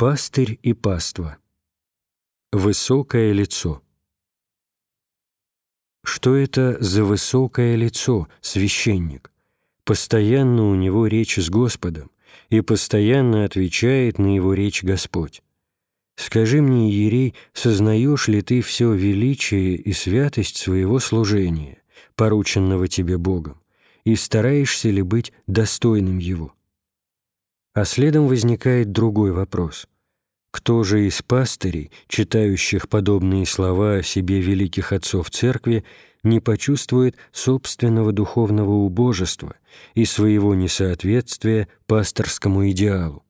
Пастырь и паства. Высокое лицо. Что это за высокое лицо, священник? Постоянно у него речь с Господом, и постоянно отвечает на его речь Господь. Скажи мне, Ерей, сознаешь ли ты все величие и святость своего служения, порученного тебе Богом, и стараешься ли быть достойным его? А следом возникает другой вопрос. Кто же из пастырей, читающих подобные слова о себе великих отцов церкви, не почувствует собственного духовного убожества и своего несоответствия пасторскому идеалу?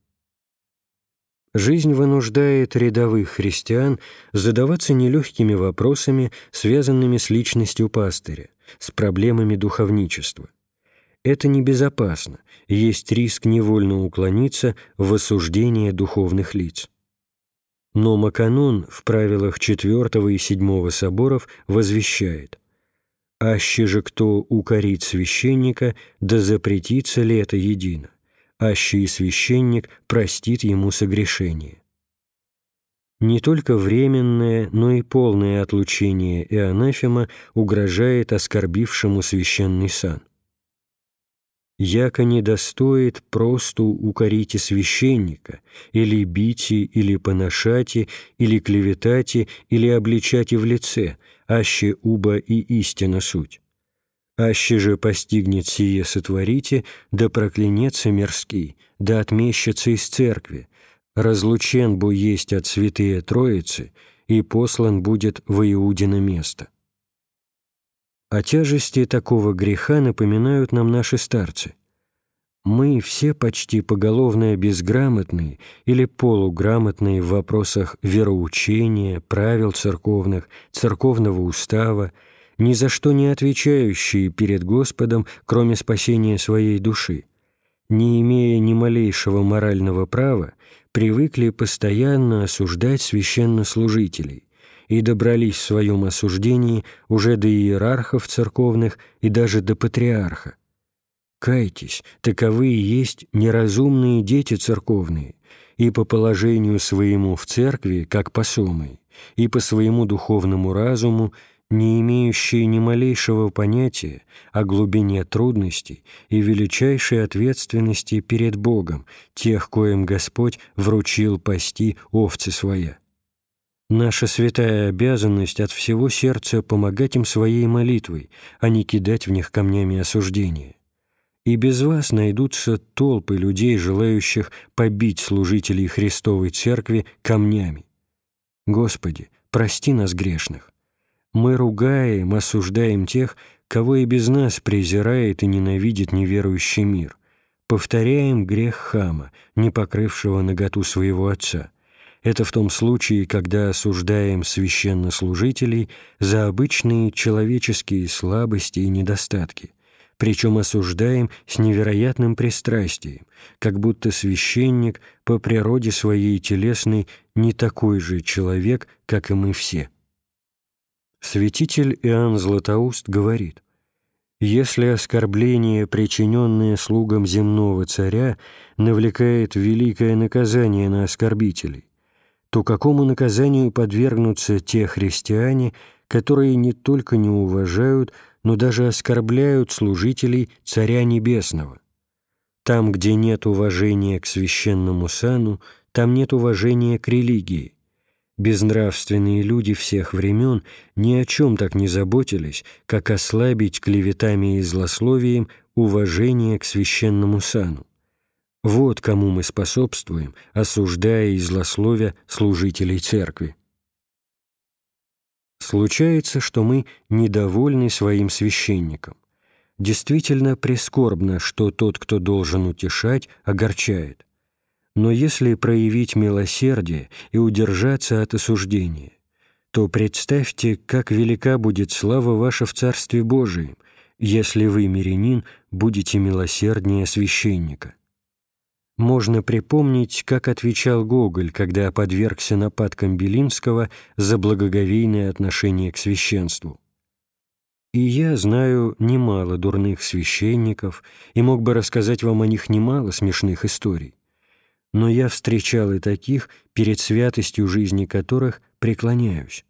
Жизнь вынуждает рядовых христиан задаваться нелегкими вопросами, связанными с личностью пастыря, с проблемами духовничества. Это небезопасно, есть риск невольно уклониться в осуждение духовных лиц. Но Маканон в правилах IV и VII соборов возвещает «Аще же кто укорит священника, да запретится ли это едино, аще и священник простит ему согрешение». Не только временное, но и полное отлучение и анафема угрожает оскорбившему священный сан яко не достоит просто укорите священника, или бите, или поношати, или клеветати, или обличати в лице, аще уба и истина суть. Аще же постигнет сие сотворите, да проклянется мирский, да отмещется из церкви, разлучен бо есть от святые Троицы, и послан будет во Иудино место. О тяжести такого греха напоминают нам наши старцы. Мы все почти поголовно безграмотные или полуграмотные в вопросах вероучения, правил церковных, церковного устава, ни за что не отвечающие перед Господом, кроме спасения своей души, не имея ни малейшего морального права, привыкли постоянно осуждать священнослужителей, и добрались в своем осуждении уже до иерархов церковных и даже до патриарха. Кайтесь, таковы и есть неразумные дети церковные, и по положению своему в церкви, как посомые, и по своему духовному разуму, не имеющие ни малейшего понятия о глубине трудностей и величайшей ответственности перед Богом, тех, коим Господь вручил пасти овцы своя. Наша святая обязанность от всего сердца помогать им своей молитвой, а не кидать в них камнями осуждения. И без вас найдутся толпы людей, желающих побить служителей Христовой Церкви камнями. Господи, прости нас грешных. Мы ругаем, осуждаем тех, кого и без нас презирает и ненавидит неверующий мир. Повторяем грех хама, не покрывшего наготу своего отца – это в том случае, когда осуждаем священнослужителей за обычные человеческие слабости и недостатки, причем осуждаем с невероятным пристрастием, как будто священник по природе своей телесной не такой же человек, как и мы все. Святитель Иоанн Златоуст говорит, «Если оскорбление, причиненное слугам земного царя, навлекает великое наказание на оскорбителей, то какому наказанию подвергнутся те христиане, которые не только не уважают, но даже оскорбляют служителей Царя Небесного? Там, где нет уважения к священному сану, там нет уважения к религии. Безнравственные люди всех времен ни о чем так не заботились, как ослабить клеветами и злословием уважение к священному сану. Вот кому мы способствуем, осуждая и злословя служителей церкви. Случается, что мы недовольны своим священником. Действительно прискорбно, что тот, кто должен утешать, огорчает. Но если проявить милосердие и удержаться от осуждения, то представьте, как велика будет слава ваша в Царстве Божием, если вы, мирянин, будете милосерднее священника. Можно припомнить, как отвечал Гоголь, когда подвергся нападкам Белинского за благоговейное отношение к священству. «И я знаю немало дурных священников и мог бы рассказать вам о них немало смешных историй. но я встречал и таких, перед святостью жизни которых преклоняюсь.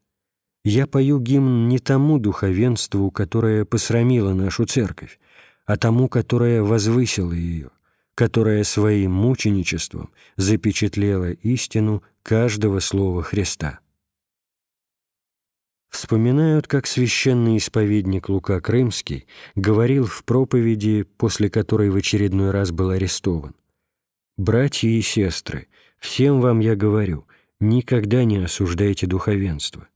Я пою гимн не тому духовенству, которое посрамило нашу церковь, а тому, которое возвысило ее, которое своим мученичеством запечатлело истину каждого слова Христа. Вспоминают, как священный исповедник Лука Крымский говорил в проповеди, после которой в очередной раз был арестован. «Братья и сестры, всем вам я говорю, никогда не осуждайте духовенство.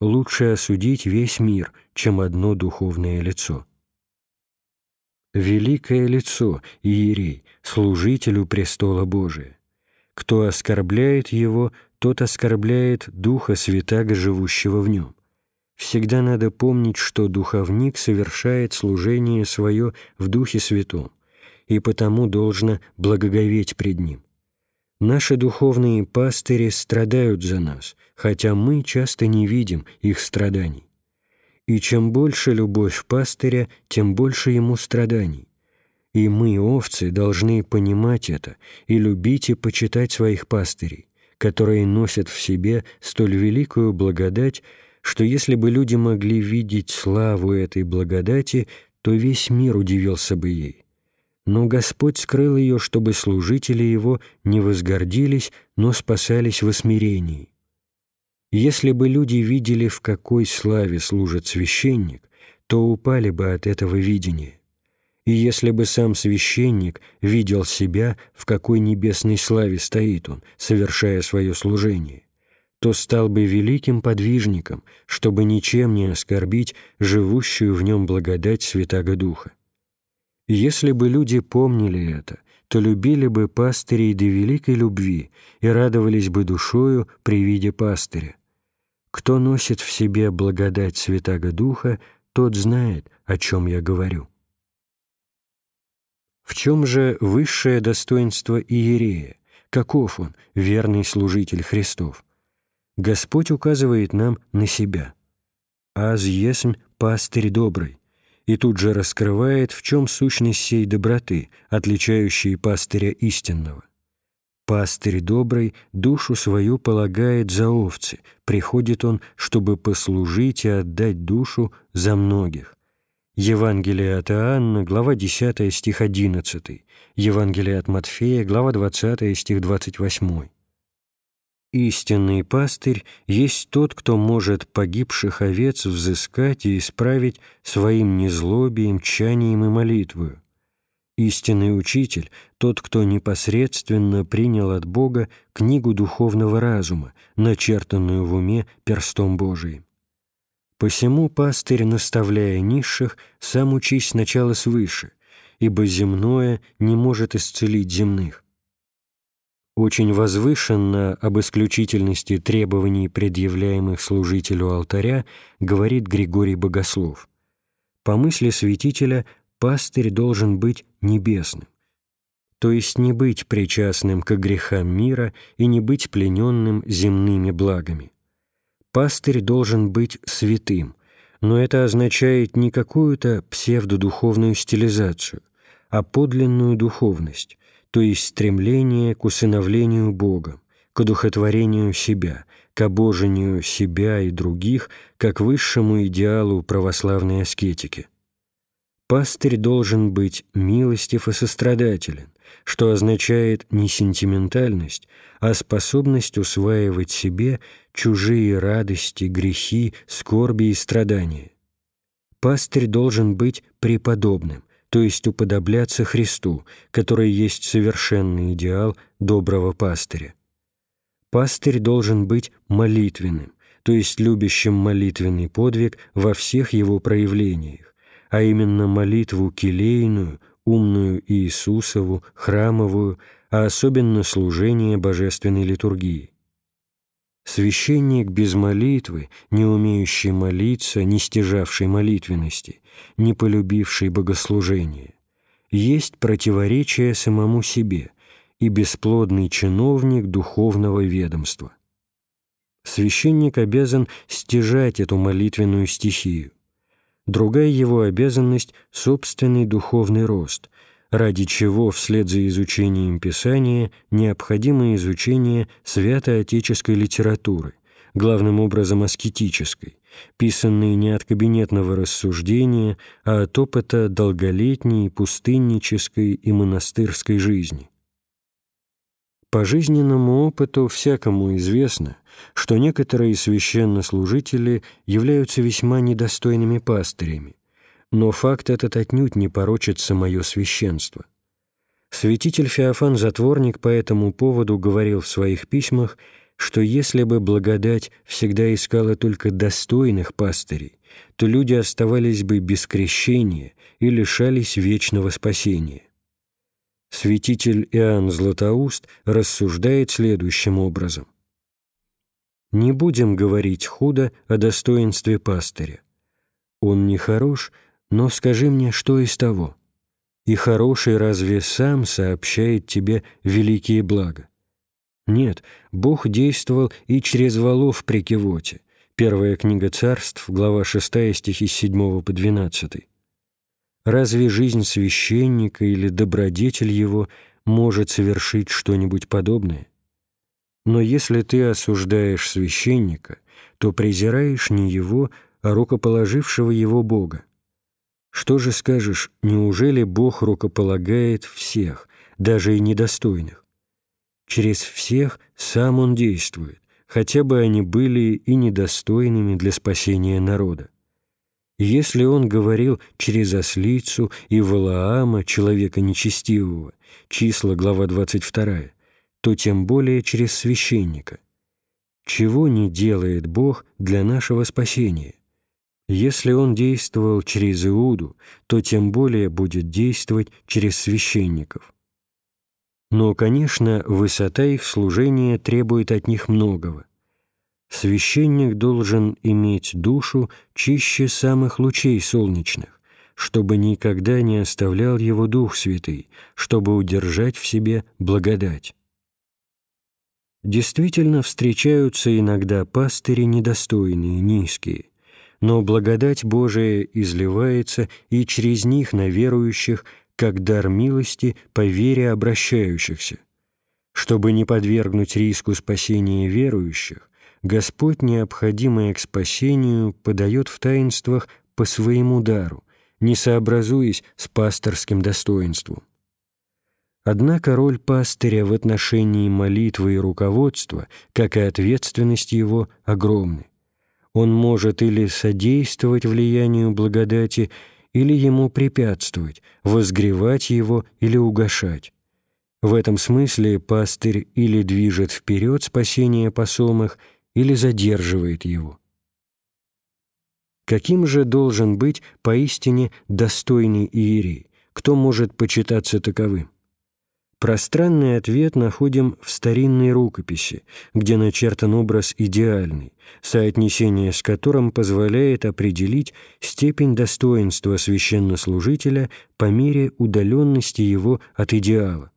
Лучше осудить весь мир, чем одно духовное лицо». Великое лицо, Иерей, служителю престола Божия. Кто оскорбляет его, тот оскорбляет Духа Святаго, живущего в нем. Всегда надо помнить, что духовник совершает служение свое в Духе Святом, и потому должно благоговеть пред Ним. Наши духовные пастыри страдают за нас, хотя мы часто не видим их страданий. И чем больше любовь пастыря, тем больше ему страданий. И мы, овцы, должны понимать это и любить и почитать своих пастырей, которые носят в себе столь великую благодать, что если бы люди могли видеть славу этой благодати, то весь мир удивился бы ей. Но Господь скрыл ее, чтобы служители Его не возгордились, но спасались в смирении. Если бы люди видели, в какой славе служит священник, то упали бы от этого видения. И если бы сам священник видел себя, в какой небесной славе стоит он, совершая свое служение, то стал бы великим подвижником, чтобы ничем не оскорбить живущую в нем благодать Святаго Духа. Если бы люди помнили это, то любили бы пастырей до великой любви и радовались бы душою при виде пастыря. Кто носит в себе благодать Святаго Духа, тот знает, о чем я говорю. В чем же высшее достоинство Иерея? Каков он, верный служитель Христов? Господь указывает нам на себя. «Аз есмь пастырь добрый», и тут же раскрывает, в чем сущность сей доброты, отличающей пастыря истинного. Пастырь добрый душу свою полагает за овцы, приходит он, чтобы послужить и отдать душу за многих. Евангелие от Иоанна, глава 10, стих 11, Евангелие от Матфея, глава 20, стих 28. Истинный пастырь есть тот, кто может погибших овец взыскать и исправить своим незлобием, чанием и молитвою. Истинный учитель — тот, кто непосредственно принял от Бога книгу духовного разума, начертанную в уме перстом Божиим. Посему пастырь, наставляя низших, сам учись сначала свыше, ибо земное не может исцелить земных очень возвышенно об исключительности требований, предъявляемых служителю алтаря, говорит Григорий Богослов. По мысли святителя, пастырь должен быть небесным, то есть не быть причастным к грехам мира и не быть плененным земными благами. Пастырь должен быть святым, но это означает не какую-то псевдодуховную стилизацию, а подлинную духовность, то есть стремление к усыновлению Бога, к одухотворению себя, к обожению себя и других, как высшему идеалу православной аскетики. Пастырь должен быть милостив и сострадателен, что означает не сентиментальность, а способность усваивать себе чужие радости, грехи, скорби и страдания. Пастырь должен быть преподобным, то есть уподобляться Христу, который есть совершенный идеал доброго пастыря. Пастырь должен быть молитвенным, то есть любящим молитвенный подвиг во всех его проявлениях, а именно молитву келейную, умную Иисусову, храмовую, а особенно служение божественной литургии. Священник без молитвы, не умеющий молиться, не стяжавший молитвенности, не полюбивший богослужение, есть противоречие самому себе и бесплодный чиновник духовного ведомства. Священник обязан стяжать эту молитвенную стихию. Другая его обязанность — собственный духовный рост, ради чего вслед за изучением Писания необходимо изучение святоотеческой литературы, главным образом аскетической, писанной не от кабинетного рассуждения, а от опыта долголетней пустыннической и монастырской жизни. По жизненному опыту всякому известно, что некоторые священнослужители являются весьма недостойными пастырями, но факт этот отнюдь не порочит самое священство. Святитель Феофан Затворник по этому поводу говорил в своих письмах, что если бы благодать всегда искала только достойных пастырей, то люди оставались бы без крещения и лишались вечного спасения. Святитель Иоанн Златоуст рассуждает следующим образом. «Не будем говорить худо о достоинстве пастыря. Он не хорош, но скажи мне, что из того? И хороший разве сам сообщает тебе великие блага? Нет, Бог действовал и через волов при Кивоте. Первая книга царств, глава 6, стихи с 7 по 12. Разве жизнь священника или добродетель его может совершить что-нибудь подобное? Но если ты осуждаешь священника, то презираешь не его, а рукоположившего его Бога. Что же скажешь, неужели Бог рукополагает всех, даже и недостойных? Через всех сам Он действует, хотя бы они были и недостойными для спасения народа. Если он говорил через ослицу и Валаама, человека нечестивого, числа, глава 22, то тем более через священника. Чего не делает Бог для нашего спасения? Если он действовал через Иуду, то тем более будет действовать через священников. Но, конечно, высота их служения требует от них многого священник должен иметь душу чище самых лучей солнечных, чтобы никогда не оставлял его Дух Святый, чтобы удержать в себе благодать. Действительно встречаются иногда пастыри недостойные, низкие, но благодать Божия изливается и через них на верующих, как дар милости по вере обращающихся. Чтобы не подвергнуть риску спасения верующих, Господь, необходимое к спасению, подает в таинствах по своему дару, не сообразуясь с пасторским достоинством. Однако роль пастыря в отношении молитвы и руководства, как и ответственность его, огромны. Он может или содействовать влиянию благодати, или ему препятствовать, возгревать его или угошать. В этом смысле пастырь или движет вперед спасение посомых, или задерживает его. Каким же должен быть поистине достойный иерей? Кто может почитаться таковым? Пространный ответ находим в старинной рукописи, где начертан образ идеальный, соотнесение с которым позволяет определить степень достоинства священнослужителя по мере удаленности его от идеала.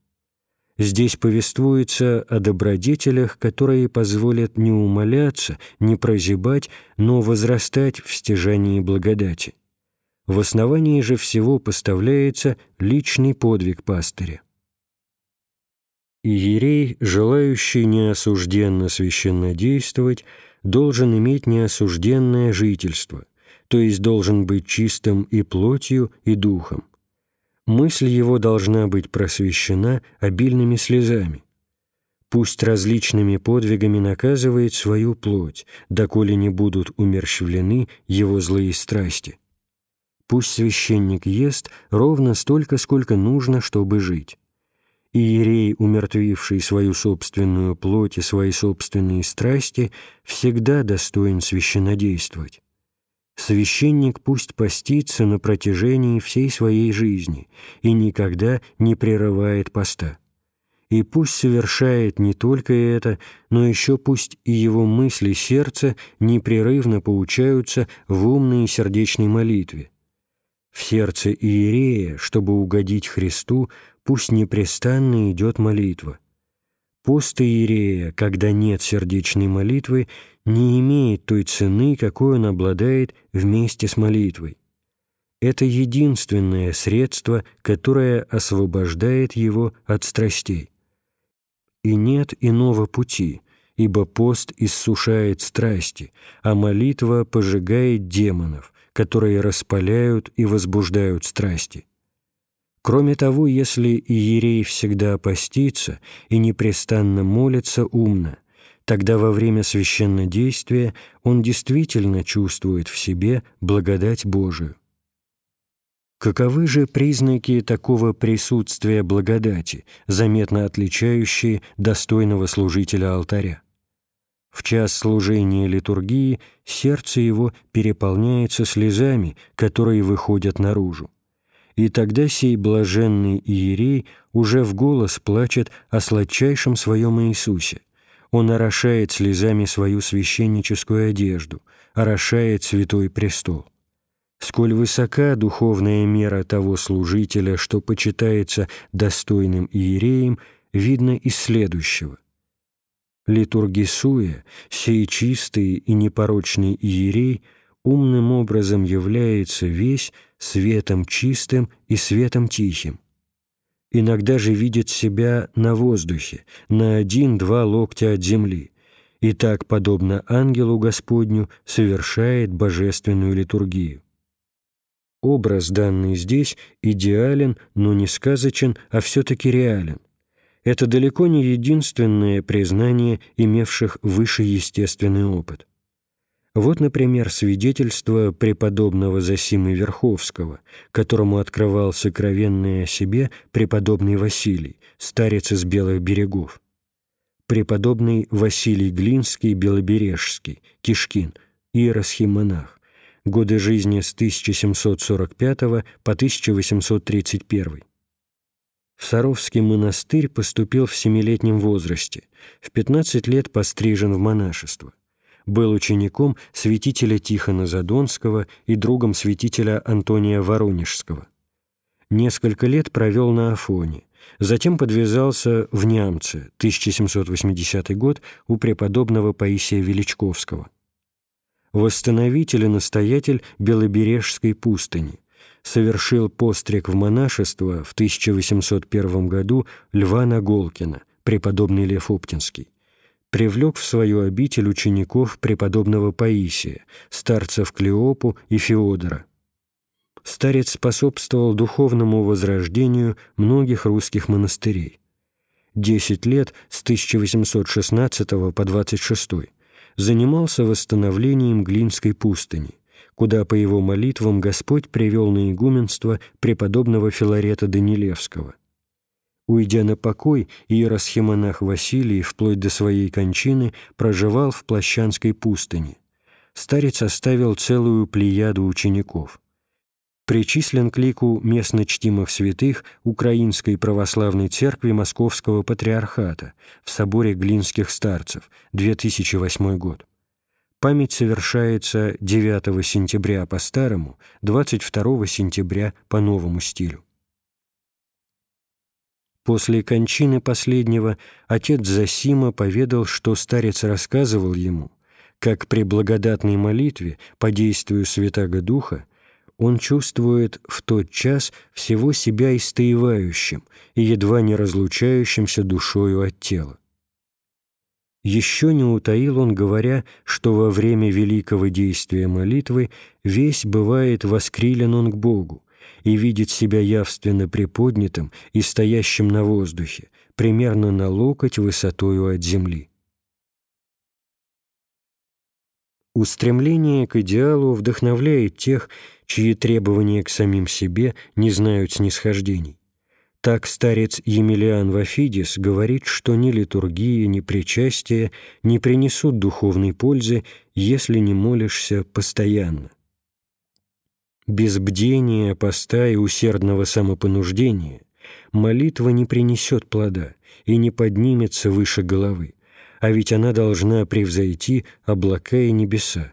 Здесь повествуется о добродетелях, которые позволят не умоляться, не прозябать, но возрастать в стяжании благодати. В основании же всего поставляется личный подвиг пастыря. Иерей, желающий неосужденно священно действовать, должен иметь неосужденное жительство, то есть должен быть чистым и плотью, и духом мысль его должна быть просвещена обильными слезами. Пусть различными подвигами наказывает свою плоть, доколе не будут умерщвлены его злые страсти. Пусть священник ест ровно столько, сколько нужно, чтобы жить. Иерей, умертвивший свою собственную плоть и свои собственные страсти, всегда достоин священнодействовать. Священник пусть постится на протяжении всей своей жизни и никогда не прерывает поста. И пусть совершает не только это, но еще пусть и его мысли сердца непрерывно поучаются в умной и сердечной молитве. В сердце Иерея, чтобы угодить Христу, пусть непрестанно идет молитва. Пост Иерея, когда нет сердечной молитвы, не имеет той цены, какой он обладает вместе с молитвой. это единственное средство, которое освобождает его от страстей. И нет иного пути, ибо пост иссушает страсти, а молитва пожигает демонов, которые распаляют и возбуждают страсти. Кроме того, если иерей всегда постится и непрестанно молится умно, тогда во время священнодействия он действительно чувствует в себе благодать Божию. Каковы же признаки такого присутствия благодати, заметно отличающие достойного служителя алтаря? В час служения литургии сердце его переполняется слезами, которые выходят наружу и тогда сей блаженный иерей уже в голос плачет о сладчайшем своем Иисусе. Он орошает слезами свою священническую одежду, орошает святой престол. Сколь высока духовная мера того служителя, что почитается достойным иереем, видно из следующего. Литургисуя, сей чистый и непорочный иерей умным образом является весь светом чистым и светом тихим. Иногда же видит себя на воздухе, на один-два локтя от земли, и так, подобно ангелу Господню, совершает божественную литургию. Образ, данный здесь, идеален, но не сказочен, а все-таки реален. Это далеко не единственное признание имевших выше естественный опыт. Вот, например, свидетельство преподобного Зосимы Верховского, которому открывал сокровенное о себе преподобный Василий, старец из Белых берегов. Преподобный Василий Глинский Белобережский, Кишкин, иеросхимонах, годы жизни с 1745 по 1831. В Саровский монастырь поступил в семилетнем возрасте, в 15 лет пострижен в монашество был учеником святителя Тихона Задонского и другом святителя Антония Воронежского. Несколько лет провел на Афоне, затем подвязался в Нямце, 1780 год, у преподобного Паисия Величковского. Восстановитель и настоятель Белобережской пустыни, совершил постриг в монашество в 1801 году Льва Наголкина, преподобный Лев Оптинский привлек в свою обитель учеников преподобного Паисия, старцев Клеопу и Феодора. Старец способствовал духовному возрождению многих русских монастырей. Десять лет с 1816 по 26 занимался восстановлением Глинской пустыни, куда по его молитвам Господь привел на игуменство преподобного Филарета Данилевского – Уйдя на покой, иеросхимонах Василий вплоть до своей кончины проживал в Плащанской пустыне. Старец оставил целую плеяду учеников. Причислен к лику местно чтимых святых Украинской православной церкви Московского патриархата в соборе Глинских старцев, 2008 год. Память совершается 9 сентября по старому, 22 сентября по новому стилю. После кончины последнего отец Засима поведал, что старец рассказывал ему, как при благодатной молитве по действию Святаго Духа он чувствует в тот час всего себя истаивающим и едва не разлучающимся душою от тела. Еще не утаил он, говоря, что во время великого действия молитвы весь бывает воскрилен он к Богу, и видит себя явственно приподнятым и стоящим на воздухе, примерно на локоть высотою от земли. Устремление к идеалу вдохновляет тех, чьи требования к самим себе не знают снисхождений. Так старец Емельян Вафидис говорит, что ни литургия, ни причастие не принесут духовной пользы, если не молишься постоянно. Без бдения, поста и усердного самопонуждения молитва не принесет плода и не поднимется выше головы, а ведь она должна превзойти облака и небеса.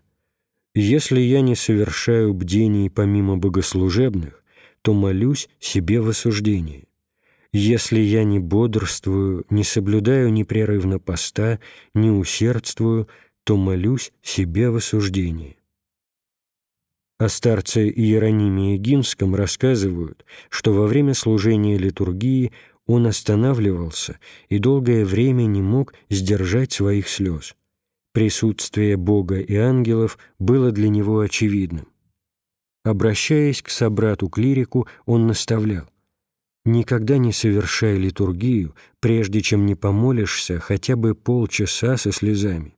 Если я не совершаю бдений помимо богослужебных, то молюсь себе в осуждении. Если я не бодрствую, не соблюдаю непрерывно поста, не усердствую, то молюсь себе в осуждении. О старце Иерониме Егинском рассказывают, что во время служения литургии он останавливался и долгое время не мог сдержать своих слез. Присутствие Бога и ангелов было для него очевидным. Обращаясь к собрату-клирику, он наставлял «Никогда не совершай литургию, прежде чем не помолишься хотя бы полчаса со слезами.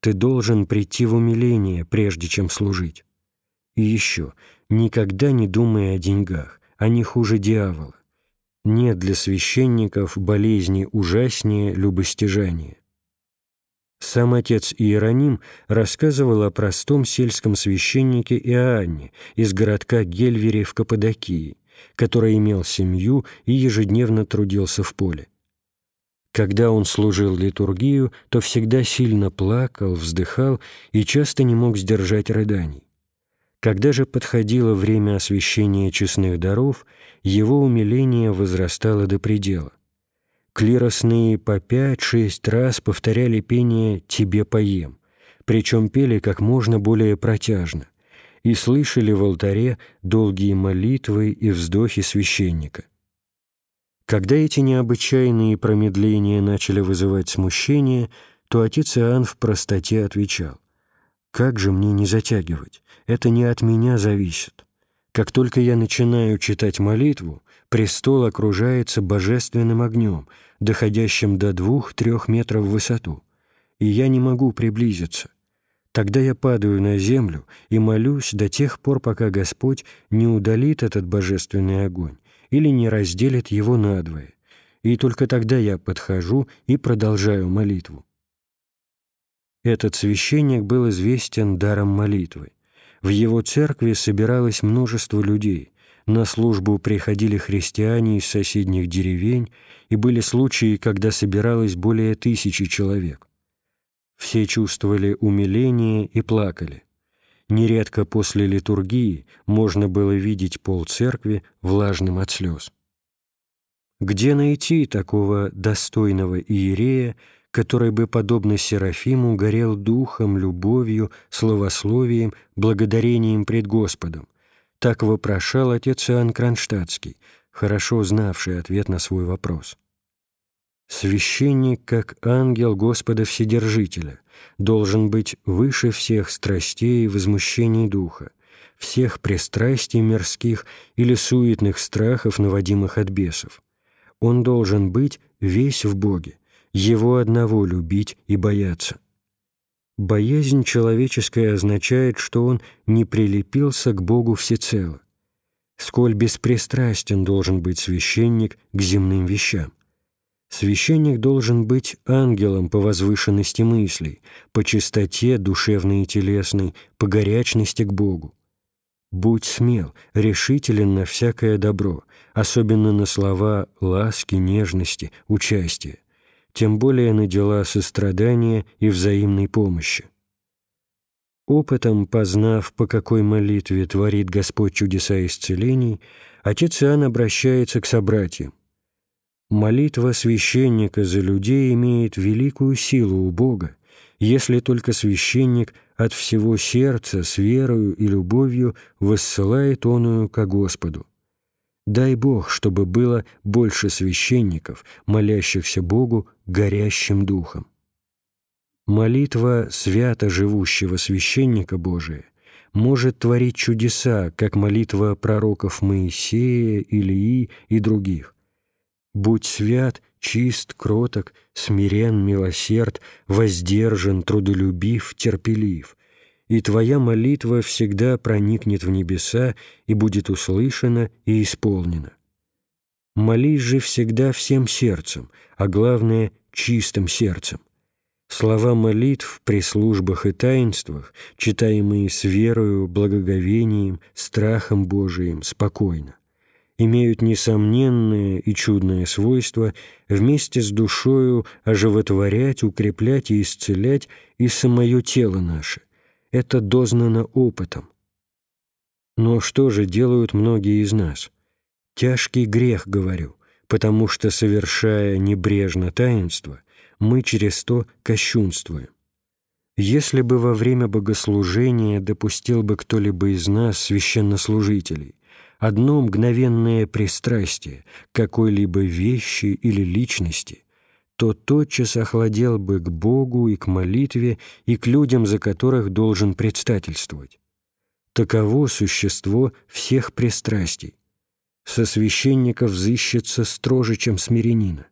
Ты должен прийти в умиление, прежде чем служить. И еще, никогда не думай о деньгах, они хуже дьявола. Нет для священников болезни ужаснее любостяжания. Сам отец Иероним рассказывал о простом сельском священнике Иоанне из городка Гельвери в Каппадокии, который имел семью и ежедневно трудился в поле. Когда он служил литургию, то всегда сильно плакал, вздыхал и часто не мог сдержать рыданий. Когда же подходило время освящения честных даров, его умиление возрастало до предела. Клиросные по пять-шесть раз повторяли пение «Тебе поем», причем пели как можно более протяжно, и слышали в алтаре долгие молитвы и вздохи священника. Когда эти необычайные промедления начали вызывать смущение, то отец Иоанн в простоте отвечал как же мне не затягивать? Это не от меня зависит. Как только я начинаю читать молитву, престол окружается божественным огнем, доходящим до двух-трех метров в высоту, и я не могу приблизиться. Тогда я падаю на землю и молюсь до тех пор, пока Господь не удалит этот божественный огонь или не разделит его надвое, и только тогда я подхожу и продолжаю молитву. Этот священник был известен даром молитвы. В его церкви собиралось множество людей, на службу приходили христиане из соседних деревень, и были случаи, когда собиралось более тысячи человек. Все чувствовали умиление и плакали. Нередко после литургии можно было видеть пол церкви влажным от слез. Где найти такого достойного иерея, который бы, подобно Серафиму, горел духом, любовью, словословием, благодарением пред Господом. Так вопрошал отец Иоанн Кронштадтский, хорошо знавший ответ на свой вопрос. Священник, как ангел Господа Вседержителя, должен быть выше всех страстей и возмущений духа, всех пристрастий мирских или суетных страхов, наводимых от бесов. Он должен быть весь в Боге, его одного любить и бояться. Боязнь человеческая означает, что он не прилепился к Богу всецело. Сколь беспристрастен должен быть священник к земным вещам. Священник должен быть ангелом по возвышенности мыслей, по чистоте душевной и телесной, по горячности к Богу. Будь смел, решителен на всякое добро, особенно на слова ласки, нежности, участия тем более на дела сострадания и взаимной помощи. Опытом познав, по какой молитве творит Господь чудеса исцелений, отец Иоанн обращается к собратьям. Молитва священника за людей имеет великую силу у Бога, если только священник от всего сердца с верою и любовью воссылает оную ко Господу. Дай Бог, чтобы было больше священников, молящихся Богу горящим духом. Молитва свято живущего священника Божия может творить чудеса, как молитва пророков Моисея, Илии и других. «Будь свят, чист, кроток, смирен, милосерд, воздержан, трудолюбив, терпелив, и твоя молитва всегда проникнет в небеса и будет услышана и исполнена. Молись же всегда всем сердцем, а главное — чистым сердцем. Слова молитв при службах и таинствах, читаемые с верою, благоговением, страхом Божиим, спокойно, имеют несомненное и чудное свойство вместе с душою оживотворять, укреплять и исцелять и самое тело наше, это дознано опытом. Но что же делают многие из нас? Тяжкий грех, говорю, потому что, совершая небрежно таинство, мы через то кощунствуем. Если бы во время богослужения допустил бы кто-либо из нас, священнослужителей, одно мгновенное пристрастие какой-либо вещи или личности, то тотчас охладел бы к Богу и к молитве и к людям, за которых должен предстательствовать. Таково существо всех пристрастий. Со священников взыщется строже, чем смиренина.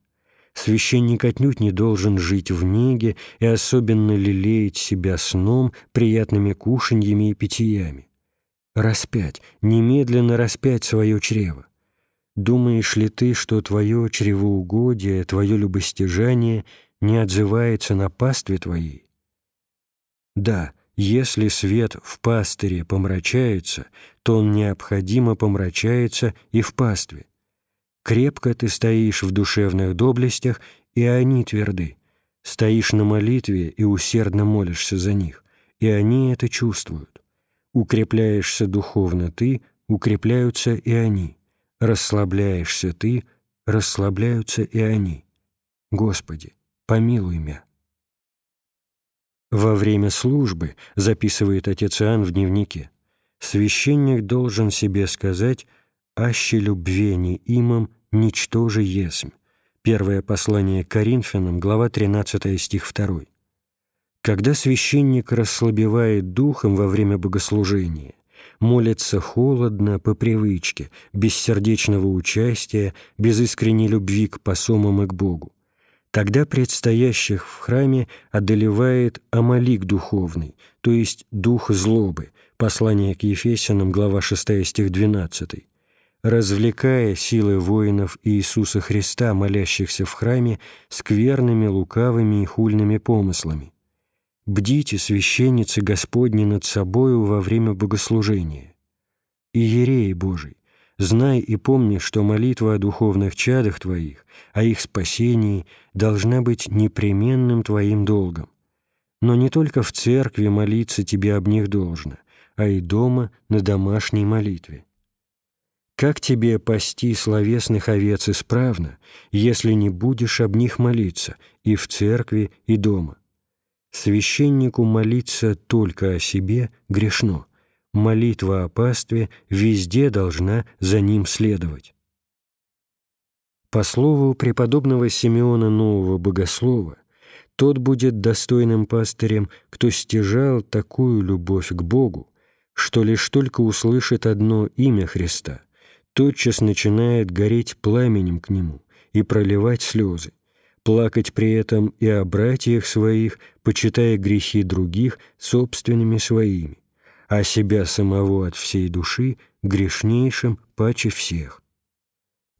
Священник отнюдь не должен жить в неге и особенно лелеять себя сном, приятными кушаньями и питьями. Распять, немедленно распять свое чрево. Думаешь ли ты, что твое чревоугодие, твое любостяжание не отзывается на пастве твоей? Да, если свет в пастыре помрачается, то он необходимо помрачается и в пастве. Крепко ты стоишь в душевных доблестях, и они тверды. Стоишь на молитве и усердно молишься за них, и они это чувствуют. Укрепляешься духовно ты, укрепляются и они. Расслабляешься ты, расслабляются и они. Господи, помилуй меня. Во время службы, записывает отец Иоанн в дневнике, священник должен себе сказать «аще любвени имам ничтоже есмь». Первое послание Коринфянам, глава 13 стих 2. Когда священник расслабевает духом во время богослужения, молится холодно, по привычке, без сердечного участия, без искренней любви к посомам и к Богу, тогда предстоящих в храме одолевает амалик духовный, то есть дух злобы, послание к Ефесянам, глава 6 стих 12, развлекая силы воинов Иисуса Христа, молящихся в храме, скверными, лукавыми и хульными помыслами. Бдите, священницы Господни, над собою во время богослужения. Иерей Божий, знай и помни, что молитва о духовных чадах Твоих, о их спасении, должна быть непременным Твоим долгом. Но не только в церкви молиться Тебе об них должно, а и дома на домашней молитве. Как тебе пасти словесных овец исправно, если не будешь об них молиться и в церкви, и дома? Священнику молиться только о себе грешно. Молитва о пастве везде должна за ним следовать. По слову преподобного Симеона Нового Богослова, тот будет достойным пастырем, кто стяжал такую любовь к Богу, что лишь только услышит одно имя Христа – тотчас начинает гореть пламенем к нему и проливать слезы, плакать при этом и о братьях своих, почитая грехи других собственными своими, а себя самого от всей души грешнейшим паче всех.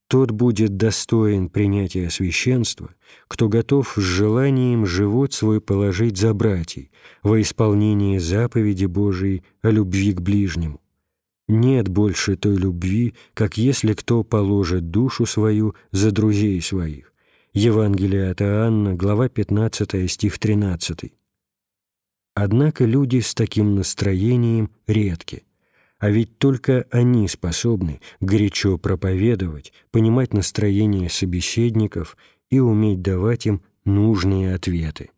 Тот будет достоин принятия священства, кто готов с желанием живот свой положить за братьей во исполнение заповеди Божией о любви к ближнему, нет больше той любви, как если кто положит душу свою за друзей своих. Евангелие от Иоанна, глава 15, стих 13. Однако люди с таким настроением редки, а ведь только они способны горячо проповедовать, понимать настроение собеседников и уметь давать им нужные ответы.